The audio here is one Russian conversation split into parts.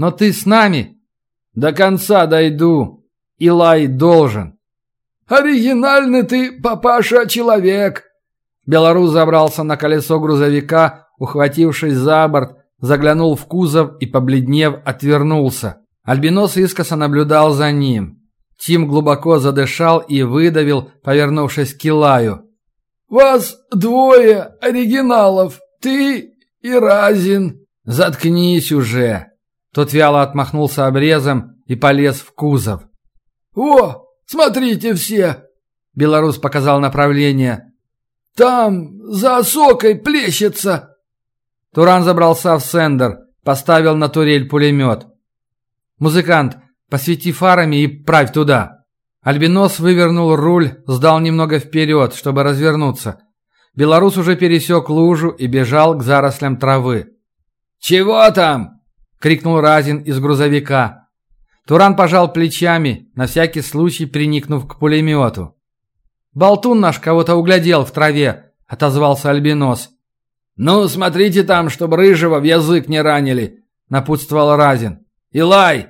Но ты с нами?» «До конца дойду. Илай должен». «Оригинальный ты, папаша, человек!» Белорус забрался на колесо грузовика, ухватившись за борт, заглянул в кузов и, побледнев, отвернулся. Альбинос искоса наблюдал за ним. Тим глубоко задышал и выдавил, повернувшись к Килаю. «Вас двое оригиналов, ты и Разин». «Заткнись уже!» Тот вяло отмахнулся обрезом и полез в кузов. «О, смотрите все!» Белорус показал направление. «Там, за осокой, плещется!» Туран забрался в сендер, поставил на турель пулемет. «Музыкант, посвети фарами и правь туда!» Альбинос вывернул руль, сдал немного вперед, чтобы развернуться. Белорус уже пересек лужу и бежал к зарослям травы. «Чего там?» — крикнул Разин из грузовика. Туран пожал плечами, на всякий случай приникнув к пулемету. «Болтун наш кого-то углядел в траве», — отозвался Альбинос. «Ну, смотрите там, чтобы рыжего в язык не ранили», — напутствовал Разин. «Илай!»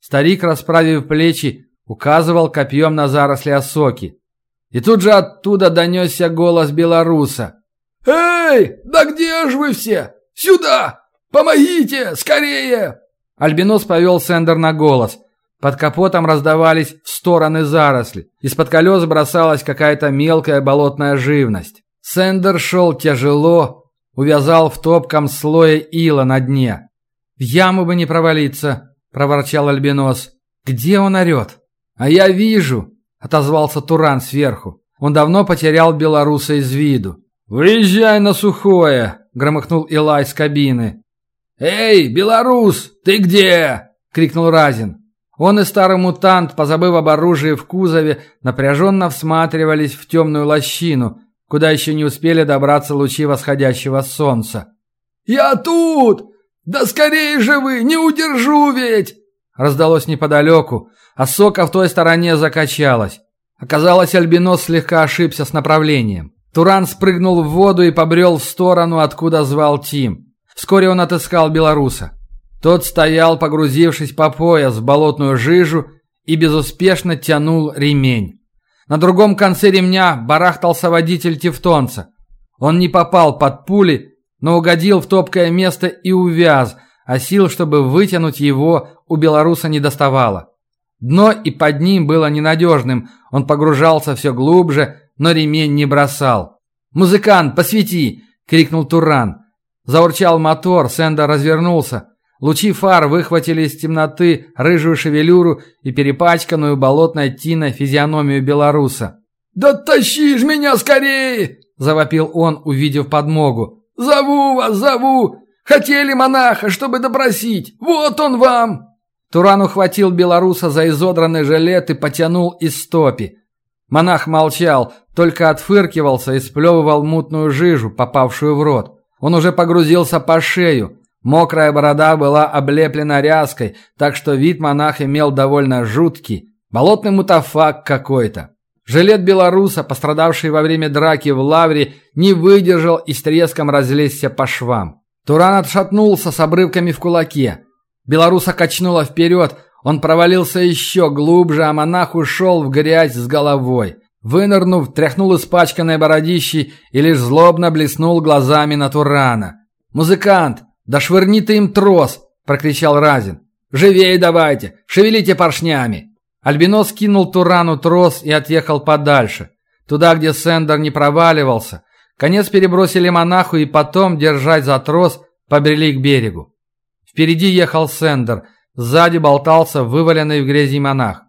Старик, расправив плечи, указывал копьем на заросли осоки. И тут же оттуда донесся голос белоруса. «Эй, да где же вы все? Сюда! Помогите, скорее!» Альбинос повел Сендер на голос. Под капотом раздавались в стороны заросли. Из-под колес бросалась какая-то мелкая болотная живность. Сендер шел тяжело, увязал в топком слое ила на дне. «В яму бы не провалиться», – проворчал Альбинос. «Где он орет?» «А я вижу», — отозвался Туран сверху. Он давно потерял белоруса из виду. «Выезжай на сухое!» — громыхнул Илай с кабины. «Эй, белорус, ты где?» — крикнул Разин. Он и старый мутант, позабыв об оружии в кузове, напряженно всматривались в темную лощину, куда еще не успели добраться лучи восходящего солнца. «Я тут! Да скорее же вы, не удержу ведь!» Раздалось неподалеку, а сока в той стороне закачалась. Оказалось, Альбинос слегка ошибся с направлением. Туран спрыгнул в воду и побрел в сторону, откуда звал Тим. Вскоре он отыскал белоруса. Тот стоял, погрузившись по пояс в болотную жижу и безуспешно тянул ремень. На другом конце ремня барахтался водитель тевтонца. Он не попал под пули, но угодил в топкое место и увяз, а сил, чтобы вытянуть его, у белоруса не доставало. Дно и под ним было ненадежным, он погружался все глубже, но ремень не бросал. «Музыкант, посвети!» — крикнул Туран. Заурчал мотор, Сэнда развернулся. Лучи фар выхватили из темноты рыжую шевелюру и перепачканную болотной тиной физиономию белоруса. «Да тащи ж меня скорее!» – завопил он, увидев подмогу. «Зову вас, зову! Хотели монаха, чтобы допросить! Вот он вам!» Туран ухватил белоруса за изодранный жилет и потянул из стопи. Монах молчал, только отфыркивался и сплевывал мутную жижу, попавшую в рот. Он уже погрузился по шею. Мокрая борода была облеплена ряской, так что вид монах имел довольно жуткий. Болотный мутафак какой-то. Жилет белоруса, пострадавший во время драки в лавре, не выдержал и с треском разлезся по швам. Туран отшатнулся с обрывками в кулаке. Белоруса качнуло вперед, он провалился еще глубже, а монах ушел в грязь с головой. Вынырнув, тряхнул испачканной бородищей и лишь злобно блеснул глазами на Турана. «Музыкант, да швырни ты им трос!» – прокричал Разин. «Живей давайте! Шевелите поршнями!» Альбинос кинул Турану трос и отъехал подальше, туда, где Сендер не проваливался. Конец перебросили монаху и потом, держать за трос, побрели к берегу. Впереди ехал Сендер, сзади болтался вываленный в грязи монах.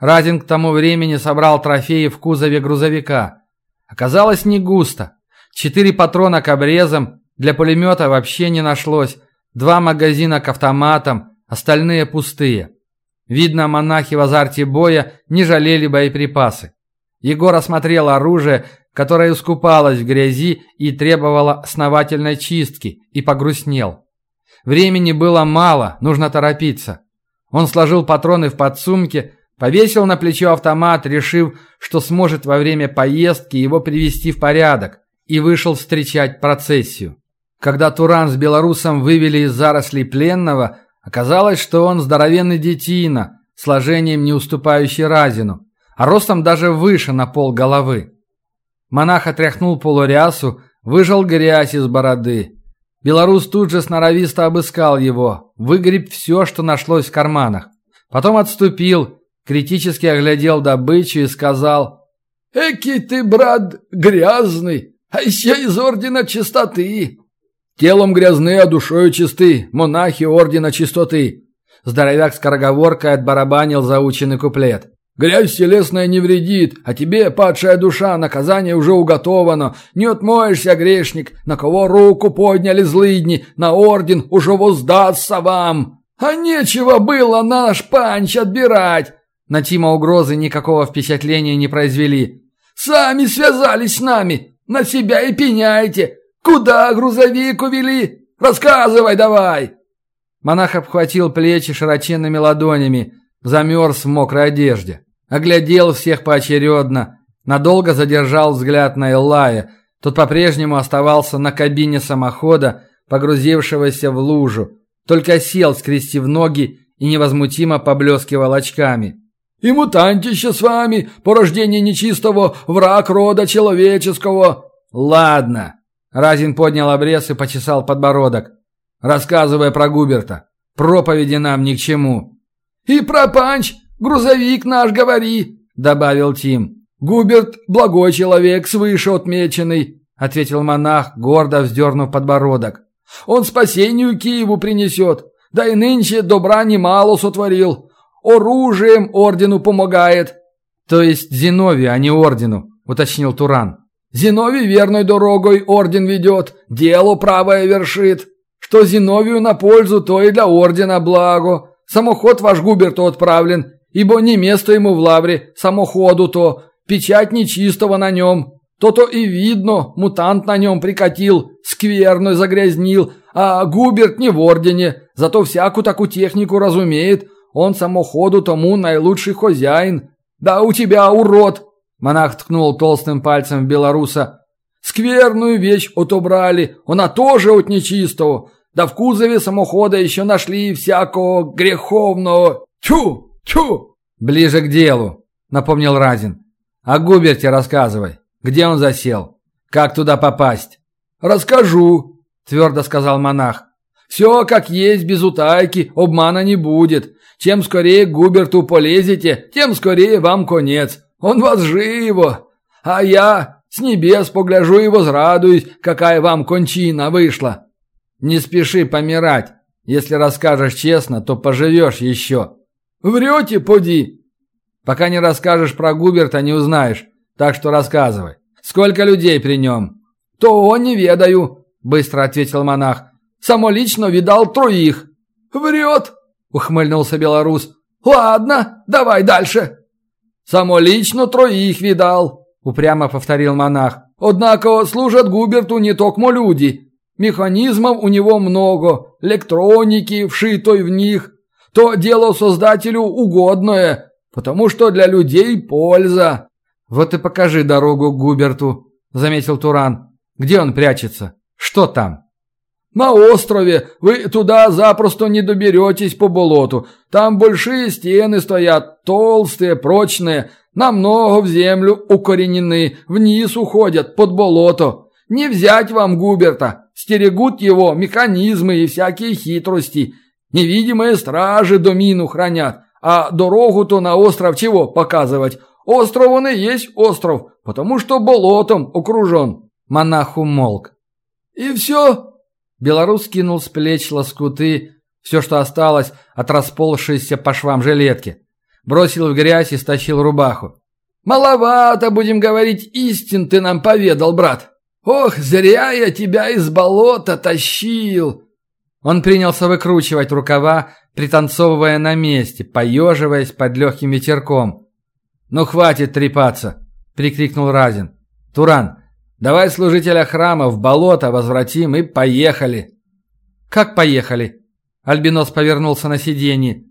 Разин к тому времени собрал трофеи в кузове грузовика. Оказалось не густо. Четыре патрона к обрезам, для пулемета вообще не нашлось, два магазина к автоматам, остальные пустые. Видно, монахи в азарте боя не жалели боеприпасы. Егор осмотрел оружие, которое искупалось в грязи и требовало основательной чистки, и погрустнел. Времени было мало, нужно торопиться. Он сложил патроны в подсумке, повесил на плечо автомат, решив, что сможет во время поездки его привести в порядок, и вышел встречать процессию. Когда Туран с белорусом вывели из зарослей пленного, Оказалось, что он здоровенный детина, сложением не уступающий Разину, а ростом даже выше на пол головы. Монах отряхнул полурясу, выжал грязь из бороды. Белорус тут же сноровисто обыскал его, выгреб все, что нашлось в карманах. Потом отступил, критически оглядел добычу и сказал «Эки ты, брат, грязный, а еще из ордена чистоты!» Телом грязны, а душою чисты, монахи ордена чистоты. Здоровяк скороговоркой отбарабанил заученный куплет. Грязь телесная не вредит, а тебе, падшая душа, наказание уже уготовано. Не отмоешься, грешник, на кого руку подняли злыдни, на орден уже воздастся вам. А нечего было наш панч отбирать. На Тима угрозы никакого впечатления не произвели. Сами связались с нами, на себя и пеняйте. «Куда грузовик увели? Рассказывай давай!» Монах обхватил плечи широченными ладонями, замерз в мокрой одежде. Оглядел всех поочередно, надолго задержал взгляд на Эллая. Тот по-прежнему оставался на кабине самохода, погрузившегося в лужу, только сел, скрестив ноги и невозмутимо поблескивал очками. «И мутантище с вами, порождение нечистого, враг рода человеческого!» «Ладно!» Разин поднял обрез и почесал подбородок. «Рассказывай про Губерта. Проповеди нам ни к чему». «И про Панч, грузовик наш говори», — добавил Тим. «Губерт – благой человек, свыше отмеченный», – ответил монах, гордо вздернув подбородок. «Он спасению Киеву принесет, да и нынче добра немало сотворил. Оружием ордену помогает». «То есть Зиновию, а не ордену», – уточнил Туран. Зиновий верной дорогой орден ведет, дело правое вершит. Что Зиновию на пользу, то и для ордена благо. Самоход ваш губерту отправлен, ибо не место ему в лавре, самоходу то, печать нечистого на нем. То-то и видно, мутант на нем прикатил, скверно загрязнил, а Губерт не в ордене, зато всякую такую технику разумеет, он самоходу тому наилучший хозяин. Да у тебя, урод, Монах ткнул толстым пальцем в белоруса. «Скверную вещь отобрали, она тоже от нечистого. Да в кузове самохода еще нашли всякого греховного. Тьфу! Тьфу!» «Ближе к делу», — напомнил Разин. «О Губерте рассказывай. Где он засел? Как туда попасть?» «Расскажу», — твердо сказал монах. «Все как есть, без утайки, обмана не будет. Чем скорее к Губерту полезете, тем скорее вам конец. Он вас живо, а я с небес погляжу и возрадуюсь, какая вам кончина вышла. Не спеши помирать. Если расскажешь честно, то поживешь еще. Врете, поди. Пока не расскажешь про Губерта, не узнаешь. Так что рассказывай. Сколько людей при нем? То не ведаю, быстро ответил монах. Само лично видал троих. Врет, ухмыльнулся белорус. Ладно, давай дальше. «Само лично троих видал», – упрямо повторил монах. «Однако служат Губерту не только люди. Механизмов у него много, электроники, вшитой в них. То дело создателю угодное, потому что для людей польза». «Вот и покажи дорогу к Губерту», – заметил Туран. «Где он прячется? Что там?» «На острове. Вы туда запросто не доберетесь по болоту. Там большие стены стоят, толстые, прочные, намного в землю укоренены, вниз уходят, под болото. Не взять вам Губерта. Стерегут его механизмы и всякие хитрости. Невидимые стражи домину хранят. А дорогу-то на остров чего показывать? Остров он и есть остров, потому что болотом окружен». Монах умолк. «И все?» Белорус кинул с плеч лоскуты, все, что осталось от расползшейся по швам жилетки. Бросил в грязь и стащил рубаху. «Маловато, будем говорить, истин ты нам поведал, брат. Ох, зря я тебя из болота тащил!» Он принялся выкручивать рукава, пританцовывая на месте, поеживаясь под легким ветерком. «Ну хватит трепаться!» – прикрикнул Разин. «Туран, Давай служителя храма в болото возвратим и поехали. Как поехали? Альбинос повернулся на сиденье.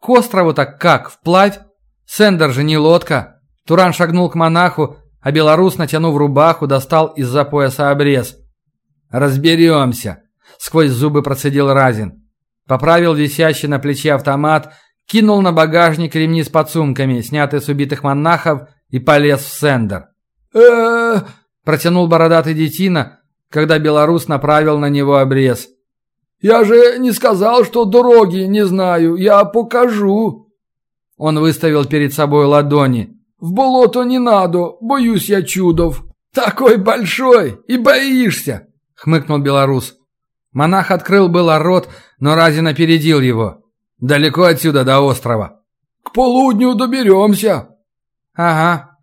К острову так как, вплавь? Сендер же не лодка. Туран шагнул к монаху, а белорус, натянув рубаху, достал из-за пояса обрез. «Разберемся», — сквозь зубы процедил Разин. поправил висящий на плече автомат, кинул на багажник ремни с подсумками, снятые с убитых монахов, и полез в сендер. э протянул бородатый детина, когда белорус направил на него обрез. «Я же не сказал, что дороги не знаю, я покажу». Он выставил перед собой ладони. «В болото не надо, боюсь я чудов». «Такой большой и боишься!» — хмыкнул белорус. Монах открыл было рот, но Разин опередил его. «Далеко отсюда до острова». «К полудню доберемся». «Ага».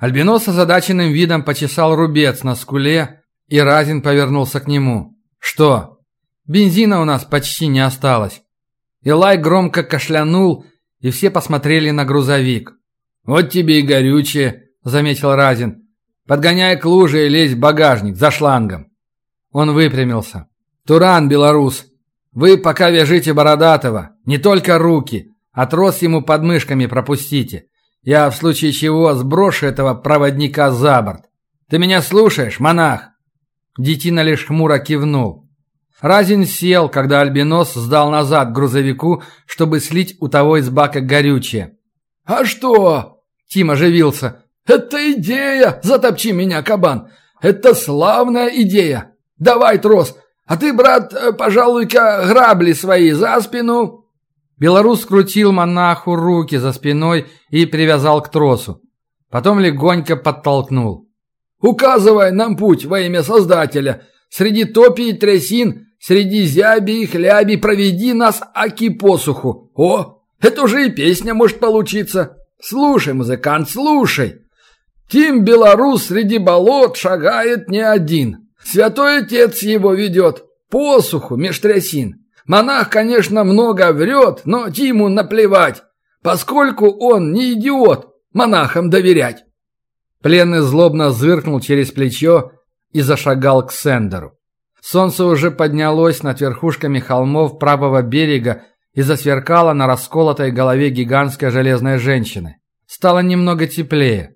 Альбинос с озадаченным видом почесал рубец на скуле, и Разин повернулся к нему. «Что?» «Бензина у нас почти не осталось». Илай громко кашлянул, и все посмотрели на грузовик. «Вот тебе и горючее», — заметил Разин. «Подгоняй к луже и лезь в багажник за шлангом». Он выпрямился. «Туран, белорус, вы пока вяжите Бородатого, не только руки, а трос ему под мышками пропустите. Я в случае чего сброшу этого проводника за борт. Ты меня слушаешь, монах?» Детина лишь хмуро кивнул. Разин сел, когда Альбинос сдал назад грузовику, чтобы слить у того из бака горючее. «А что?» Тим оживился. «Это идея! Затопчи меня, кабан! Это славная идея! Давай, трос! А ты, брат, э, пожалуй-ка грабли свои за спину!» Белорус скрутил монаху руки за спиной и привязал к тросу. Потом легонько подтолкнул. «Указывай нам путь во имя Создателя! Среди топи и трясин, среди зяби и хляби проведи нас аки посуху! О, это уже и песня может получиться! Слушай, музыкант, слушай!» Тим Белорус среди болот шагает не один. Святой Отец его ведет. Посуху, меж трясин. Монах, конечно, много врет, но Тиму наплевать, поскольку он не идиот монахам доверять. Пленный злобно зыркнул через плечо и зашагал к Сендеру. Солнце уже поднялось над верхушками холмов правого берега и засверкало на расколотой голове гигантской железной женщины. Стало немного теплее.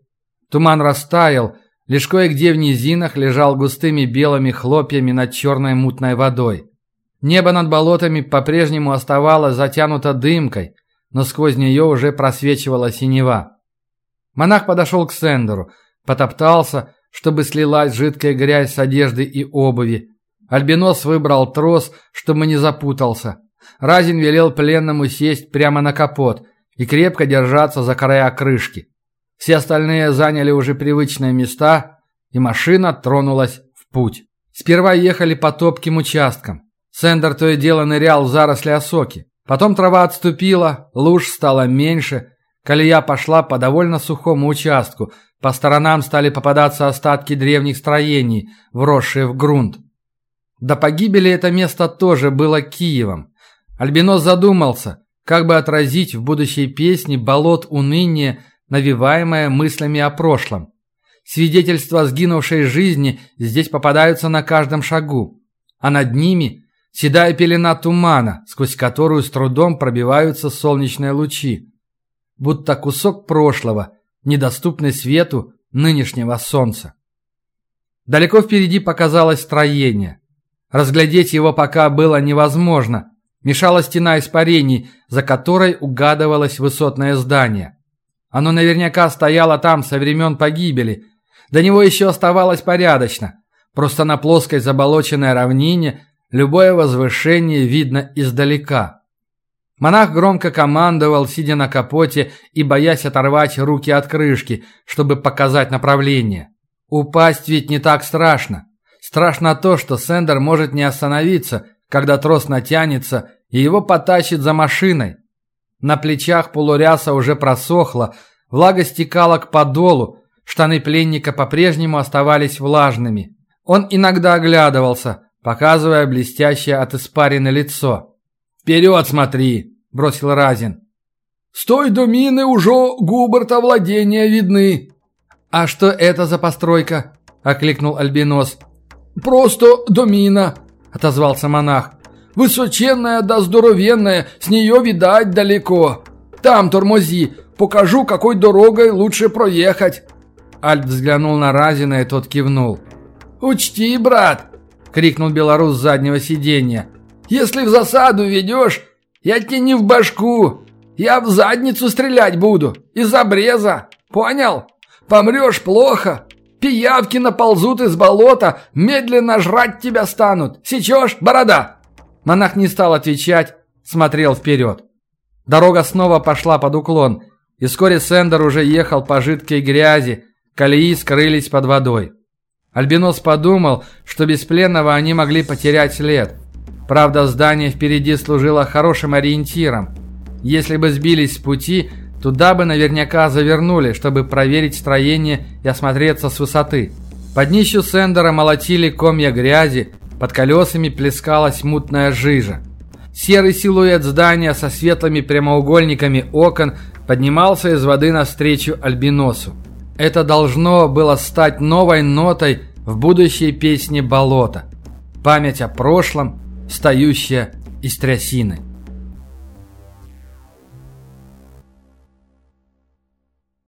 Туман растаял, лишь кое-где в низинах лежал густыми белыми хлопьями над черной мутной водой. Небо над болотами по-прежнему оставалось затянуто дымкой, но сквозь нее уже просвечивала синева. Монах подошел к Сендеру, потоптался, чтобы слилась жидкая грязь с одежды и обуви. Альбинос выбрал трос, чтобы не запутался. Разин велел пленному сесть прямо на капот и крепко держаться за края крышки. Все остальные заняли уже привычные места, и машина тронулась в путь. Сперва ехали по топким участкам. Сендер то и дело нырял в заросли осоки. Потом трава отступила, луж стало меньше, колея пошла по довольно сухому участку, по сторонам стали попадаться остатки древних строений, вросшие в грунт. До погибели это место тоже было Киевом. Альбинос задумался, как бы отразить в будущей песне болот уныния навиваемое мыслями о прошлом. Свидетельства сгинувшей жизни здесь попадаются на каждом шагу, а над ними седая пелена тумана, сквозь которую с трудом пробиваются солнечные лучи, будто кусок прошлого, недоступный свету нынешнего солнца. Далеко впереди показалось строение. Разглядеть его пока было невозможно. Мешала стена испарений, за которой угадывалось высотное здание. Оно наверняка стояло там со времен погибели. До него еще оставалось порядочно. Просто на плоской заболоченной равнине любое возвышение видно издалека. Монах громко командовал, сидя на капоте и боясь оторвать руки от крышки, чтобы показать направление. Упасть ведь не так страшно. Страшно то, что Сендер может не остановиться, когда трос натянется и его потащит за машиной. На плечах полуряса уже просохла, влага стекала к подолу, штаны пленника по-прежнему оставались влажными. Он иногда оглядывался, показывая блестящее от испарины лицо. «Вперед смотри!» – бросил Разин. «С той домины уже губерта владения видны!» «А что это за постройка?» – окликнул Альбинос. «Просто домина!» – отозвался монах. Высоченная да здоровенная, с нее видать далеко. Там тормози, покажу, какой дорогой лучше проехать». Альт взглянул на Разина, и тот кивнул. «Учти, брат!» – крикнул белорус с заднего сиденья. Если в засаду ведешь, я тебе не в башку, я в задницу стрелять буду, из обреза, понял? Помрешь плохо, пиявки наползут из болота, медленно жрать тебя станут. Сечешь, борода?» Монах не стал отвечать, смотрел вперед. Дорога снова пошла под уклон, и вскоре Сендер уже ехал по жидкой грязи, колеи скрылись под водой. Альбинос подумал, что без пленного они могли потерять след. Правда, здание впереди служило хорошим ориентиром. Если бы сбились с пути, туда бы наверняка завернули, чтобы проверить строение и осмотреться с высоты. Под днищу Сендера молотили комья грязи, под колесами плескалась мутная жижа. Серый силуэт здания со светлыми прямоугольниками окон поднимался из воды навстречу Альбиносу. Это должно было стать новой нотой в будущей песне болота. Память о прошлом, встающая из трясины.